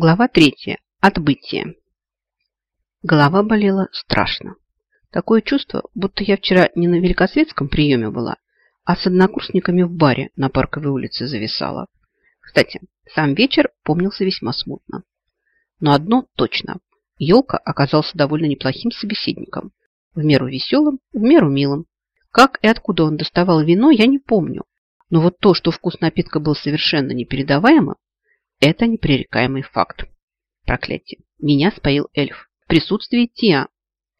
Глава третья. Отбытие. Голова болела страшно. Такое чувство, будто я вчера не на великосветском приеме была, а с однокурсниками в баре на Парковой улице зависала. Кстати, сам вечер помнился весьма смутно. Но одно точно. Елка оказался довольно неплохим собеседником. В меру веселым, в меру милым. Как и откуда он доставал вино, я не помню. Но вот то, что вкус напитка был совершенно непередаваемым, это непререкаемый факт. Проклятие. Меня споил эльф. В присутствии Тиа.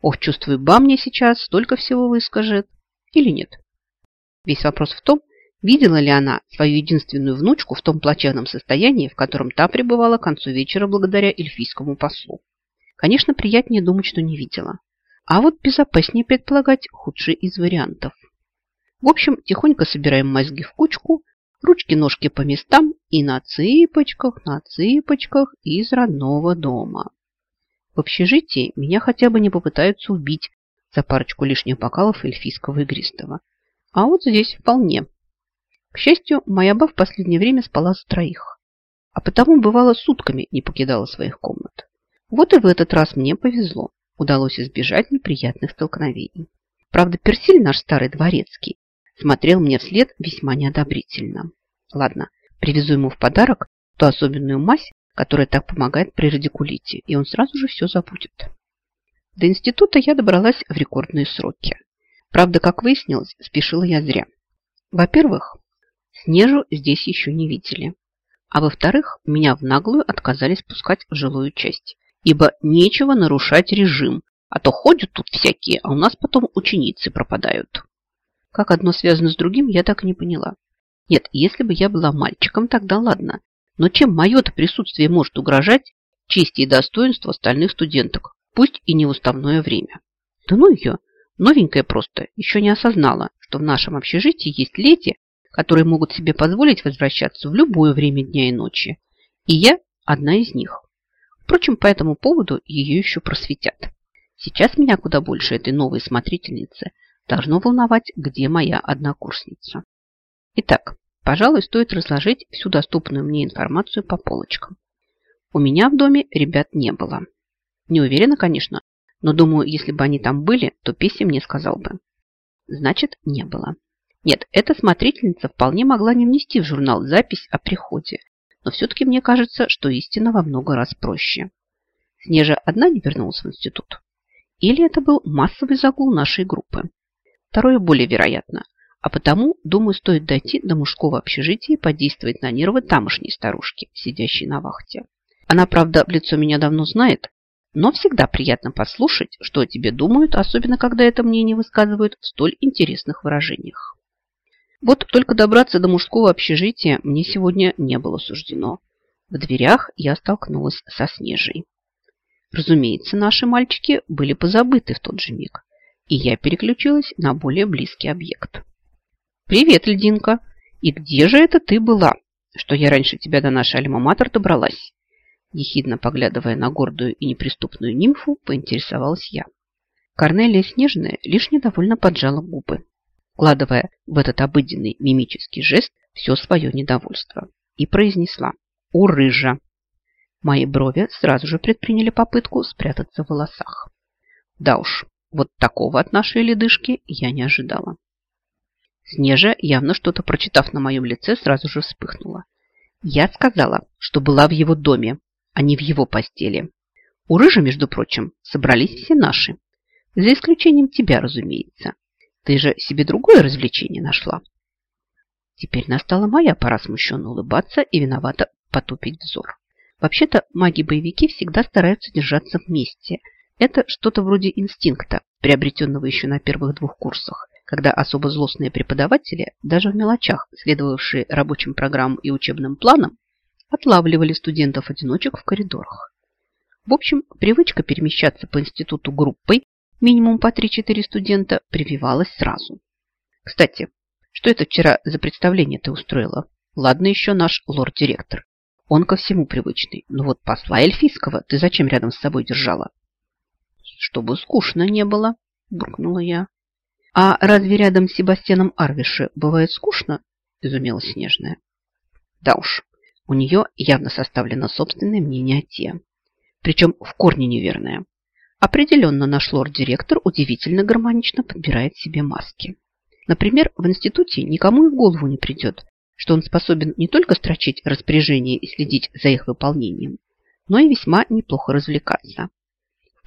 Ох, чувствую, ба мне сейчас столько всего выскажет. Или нет? Весь вопрос в том, видела ли она свою единственную внучку в том плачевном состоянии, в котором та пребывала к концу вечера благодаря эльфийскому послу. Конечно, приятнее думать, что не видела. А вот безопаснее предполагать худший из вариантов. В общем, тихонько собираем мозги в кучку ручки-ножки по местам и на цыпочках, на цыпочках из родного дома. В общежитии меня хотя бы не попытаются убить за парочку лишних бокалов эльфийского игристого. А вот здесь вполне. К счастью, моя ба в последнее время спала за троих, а потому бывало сутками не покидала своих комнат. Вот и в этот раз мне повезло. Удалось избежать неприятных столкновений. Правда, Персиль, наш старый дворецкий, смотрел мне вслед весьма неодобрительно. Ладно, привезу ему в подарок ту особенную мазь, которая так помогает при радикулите, и он сразу же все забудет. До института я добралась в рекордные сроки. Правда, как выяснилось, спешила я зря. Во-первых, Снежу здесь еще не видели. А во-вторых, меня в наглую отказались пускать в жилую часть, ибо нечего нарушать режим, а то ходят тут всякие, а у нас потом ученицы пропадают. Как одно связано с другим, я так не поняла. Нет, если бы я была мальчиком, тогда ладно. Но чем мое-то присутствие может угрожать чести и достоинству остальных студенток, пусть и не в уставное время? Да ну ее, новенькая просто, еще не осознала, что в нашем общежитии есть леди, которые могут себе позволить возвращаться в любое время дня и ночи. И я одна из них. Впрочем, по этому поводу ее еще просветят. Сейчас меня куда больше этой новой смотрительницы – должно волновать, где моя однокурсница. Итак, пожалуй, стоит разложить всю доступную мне информацию по полочкам. У меня в доме ребят не было. Не уверена, конечно, но думаю, если бы они там были, то Песи мне сказал бы. Значит, не было. Нет, эта смотрительница вполне могла не внести в журнал запись о приходе, но все-таки мне кажется, что истина во много раз проще. Снежа одна не вернулась в институт? Или это был массовый загул нашей группы? Второе более вероятно. А потому, думаю, стоит дойти до мужского общежития и подействовать на нервы тамошней старушки, сидящей на вахте. Она, правда, в лицо меня давно знает, но всегда приятно послушать, что о тебе думают, особенно когда это мнение высказывают в столь интересных выражениях. Вот только добраться до мужского общежития мне сегодня не было суждено. В дверях я столкнулась со Снежей. Разумеется, наши мальчики были позабыты в тот же миг и я переключилась на более близкий объект. «Привет, льдинка! И где же это ты была, что я раньше тебя до нашей альма-матер добралась?» Ехидно поглядывая на гордую и неприступную нимфу, поинтересовалась я. Корнелия Снежная лишь недовольно поджала губы, вкладывая в этот обыденный мимический жест все свое недовольство, и произнесла «У рыжа!». Мои брови сразу же предприняли попытку спрятаться в волосах. Да уж, вот такого от нашей ледышки я не ожидала. Снежа, явно что-то прочитав на моем лице, сразу же вспыхнула. Я сказала, что была в его доме, а не в его постели. У Рыжа, между прочим, собрались все наши. За исключением тебя, разумеется. Ты же себе другое развлечение нашла. Теперь настала моя пора смущенно улыбаться и виновато потупить взор. Вообще-то маги-боевики всегда стараются держаться вместе – это что-то вроде инстинкта, приобретенного еще на первых двух курсах, когда особо злостные преподаватели, даже в мелочах, следовавшие рабочим программам и учебным планам, отлавливали студентов-одиночек в коридорах. В общем, привычка перемещаться по институту группой, минимум по 3-4 студента, прививалась сразу. Кстати, что это вчера за представление ты устроила? Ладно еще наш лорд-директор. Он ко всему привычный. Но вот посла эльфийского ты зачем рядом с собой держала? Чтобы скучно не было, буркнула я. А разве рядом с Себастьяном Арвише бывает скучно? Изумилась Снежная. Да уж, У нее явно составлено собственное мнение о те. Причем в корне неверное. Определенно наш лорд-директор удивительно гармонично подбирает себе маски. Например, в институте никому и в голову не придет, что он способен не только строчить распоряжения и следить за их выполнением, но и весьма неплохо развлекаться.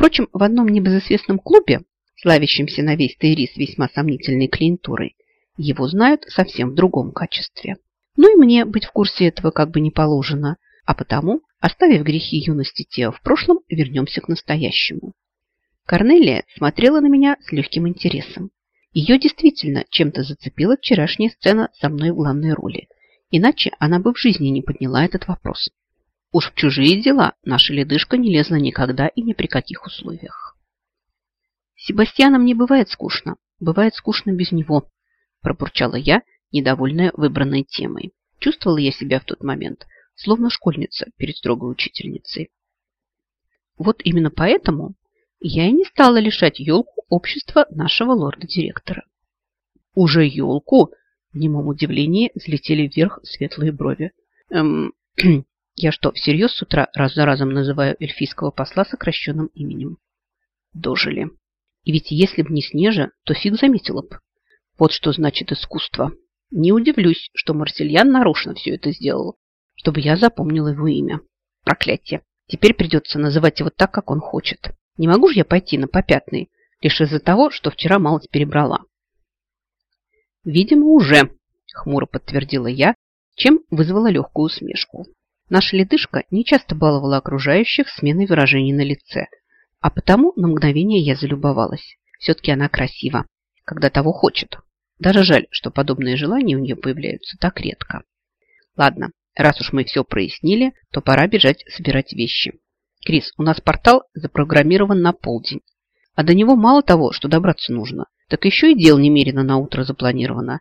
Впрочем, в одном небезызвестном клубе, славящемся на весь Тейрис весьма сомнительной клиентурой, его знают совсем в другом качестве. Ну и мне быть в курсе этого как бы не положено, а потому, оставив грехи юности Тео в прошлом, вернемся к настоящему. Корнелия смотрела на меня с легким интересом. Ее действительно чем-то зацепила вчерашняя сцена со мной в главной роли. Иначе она бы в жизни не подняла этот вопрос. Уж в чужие дела наша ледышка не лезла никогда и ни при каких условиях. Себастьяном не бывает скучно. Бывает скучно без него, пробурчала я, недовольная выбранной темой. Чувствовала я себя в тот момент, словно школьница перед строгой учительницей. Вот именно поэтому я и не стала лишать елку общества нашего лорда-директора. Уже елку? В немом удивлении взлетели вверх светлые брови. Эм, я что, всерьез с утра раз за разом называю эльфийского посла сокращенным именем? Дожили. И ведь если б не Снежа, то фиг заметила б. Вот что значит искусство. Не удивлюсь, что Марсельян нарочно все это сделал, чтобы я запомнила его имя. Проклятие. Теперь придется называть его так, как он хочет. Не могу же я пойти на попятный, лишь из-за того, что вчера малость перебрала. Видимо, уже, хмуро подтвердила я, чем вызвала легкую усмешку. Наша ледышка не часто баловала окружающих сменой выражений на лице, а потому на мгновение я залюбовалась. Все-таки она красива, когда того хочет. Даже жаль, что подобные желания у нее появляются так редко. Ладно, раз уж мы все прояснили, то пора бежать собирать вещи. Крис, у нас портал запрограммирован на полдень. А до него мало того, что добраться нужно, так еще и дел немерено на утро запланировано.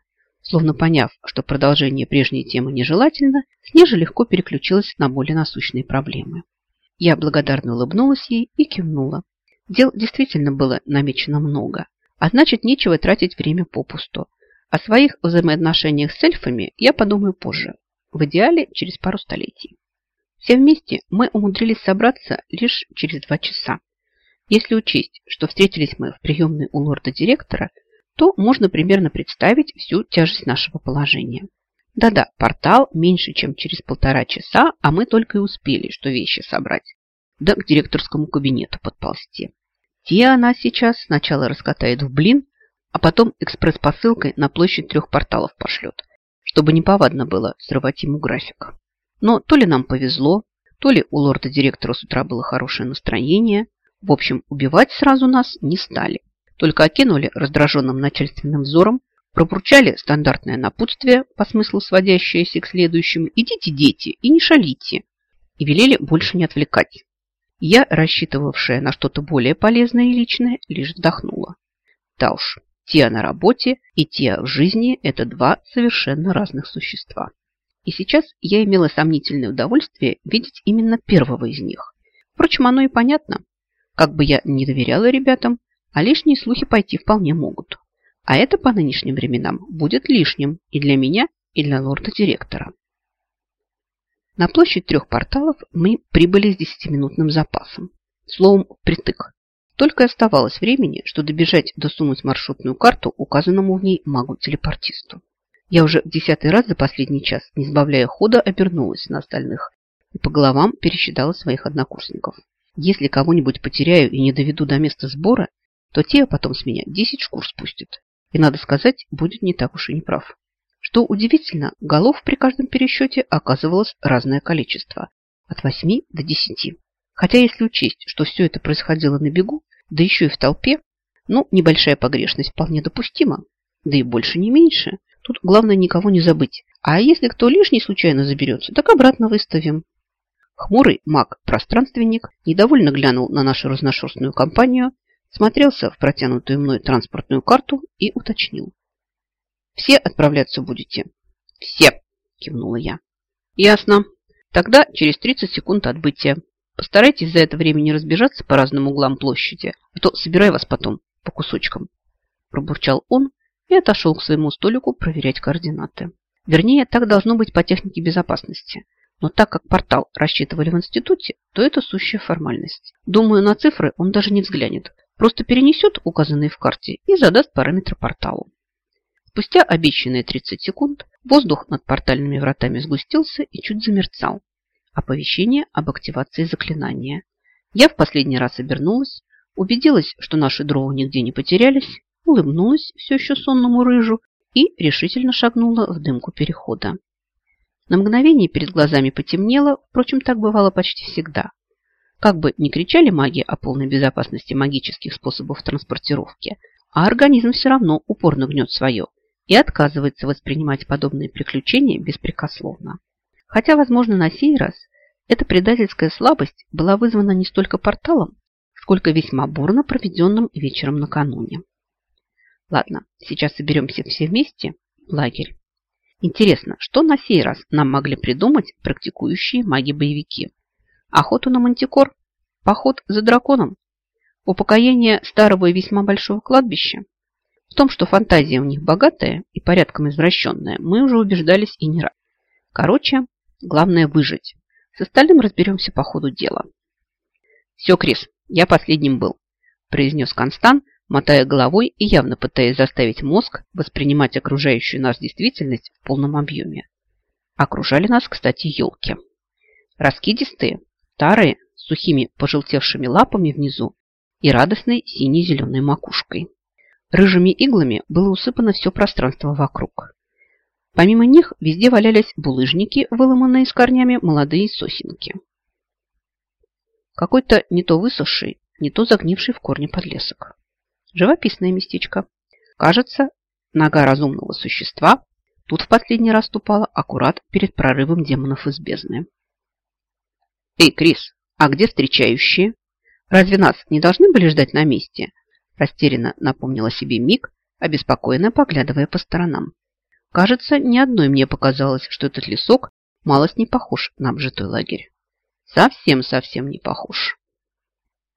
Словно поняв, что продолжение прежней темы нежелательно, Снежа легко переключилась на более насущные проблемы. Я благодарно улыбнулась ей и кивнула. Дел действительно было намечено много, а значит, нечего тратить время попусту. О своих взаимоотношениях с эльфами я подумаю позже, в идеале через пару столетий. Все вместе мы умудрились собраться лишь через два часа. Если учесть, что встретились мы в приемной у лорда-директора, то можно примерно представить всю тяжесть нашего положения. Да-да, портал меньше, чем через полтора часа, а мы только и успели, что вещи собрать. Да к директорскому кабинету подползти. Те она сейчас сначала раскатает в блин, а потом экспресс-посылкой на площадь трех порталов пошлет, чтобы неповадно было срывать ему график. Но то ли нам повезло, то ли у лорда-директора с утра было хорошее настроение. В общем, убивать сразу нас не стали. Только окинули раздраженным начальственным взором, пробурчали стандартное напутствие, по смыслу сводящееся к следующему «идите, дети, и не шалите», и велели больше не отвлекать. Я, рассчитывавшая на что-то более полезное и личное, лишь вздохнула. Да уж, Тия на работе и Тия в жизни – это два совершенно разных существа. И сейчас я имела сомнительное удовольствие видеть именно первого из них. Впрочем, оно и понятно. Как бы я не доверяла ребятам, а лишние слухи пойти вполне могут. А это по нынешним временам будет лишним и для меня, и для лорда-директора. На площадь трех порталов мы прибыли с десятиминутным запасом. Словом, притык. Только оставалось времени, что добежать досунуть маршрутную карту указанному в ней магу-телепортисту. Я уже в десятый раз за последний час, не сбавляя хода, обернулась на остальных и по головам пересчитала своих однокурсников. Если кого-нибудь потеряю и не доведу до места сбора, то те потом с меня десять шкур спустят. И, надо сказать, будет не так уж и не прав. Что удивительно, голов при каждом пересчете оказывалось разное количество. От восьми до десяти. Хотя если учесть, что все это происходило на бегу, да еще и в толпе, ну, небольшая погрешность вполне допустима, да и больше не меньше. Тут главное никого не забыть. А если кто лишний случайно заберется, так обратно выставим. Хмурый маг-пространственник недовольно глянул на нашу разношерстную компанию, смотрелся в протянутую мной транспортную карту и уточнил. «Все отправляться будете?» «Все!» – кивнула я. «Ясно. Тогда через 30 секунд отбытия. Постарайтесь за это время не разбежаться по разным углам площади, а то собирай вас потом по кусочкам». Пробурчал он и отошел к своему столику проверять координаты. Вернее, так должно быть по технике безопасности. Но так как портал рассчитывали в институте, то это сущая формальность. Думаю, на цифры он даже не взглянет. Просто перенесет указанные в карте и задаст параметры порталу. Спустя обещанные 30 секунд воздух над портальными вратами сгустился и чуть замерцал. Оповещение об активации заклинания. Я в последний раз обернулась, убедилась, что наши дроу нигде не потерялись, улыбнулась все еще сонному рыжу и решительно шагнула в дымку перехода. На мгновение перед глазами потемнело, впрочем, так бывало почти всегда. Как бы ни кричали маги о полной безопасности магических способов транспортировки, а организм все равно упорно гнет свое и отказывается воспринимать подобные приключения беспрекословно. Хотя, возможно, на сей раз эта предательская слабость была вызвана не столько порталом, сколько весьма бурно проведенным вечером накануне. Ладно, сейчас соберемся все вместе в лагерь Интересно, что на сей раз нам могли придумать практикующие маги-боевики? Охоту на мантикор? Поход за драконом? Упокоение старого и весьма большого кладбища? В том, что фантазия у них богатая и порядком извращенная, мы уже убеждались и не раз. Короче, главное выжить. С остальным разберемся по ходу дела. Все, Крис, я последним был, произнес Констан, мотая головой и явно пытаясь заставить мозг воспринимать окружающую нас действительность в полном объеме. Окружали нас, кстати, елки. Раскидистые, старые, с сухими пожелтевшими лапами внизу и радостной сине-зеленой макушкой. Рыжими иглами было усыпано все пространство вокруг. Помимо них везде валялись булыжники, выломанные с корнями молодые сосенки. Какой-то не то высохший, не то загнивший в корне подлесок. Живописное местечко. Кажется, нога разумного существа тут в последний раз ступала аккурат перед прорывом демонов из бездны. «Эй, Крис, а где встречающие? Разве нас не должны были ждать на месте?» Растерянно напомнила себе Мик, обеспокоенно поглядывая по сторонам. Кажется, ни одной мне показалось, что этот лесок малость не похож на обжитой лагерь. Совсем-совсем не похож.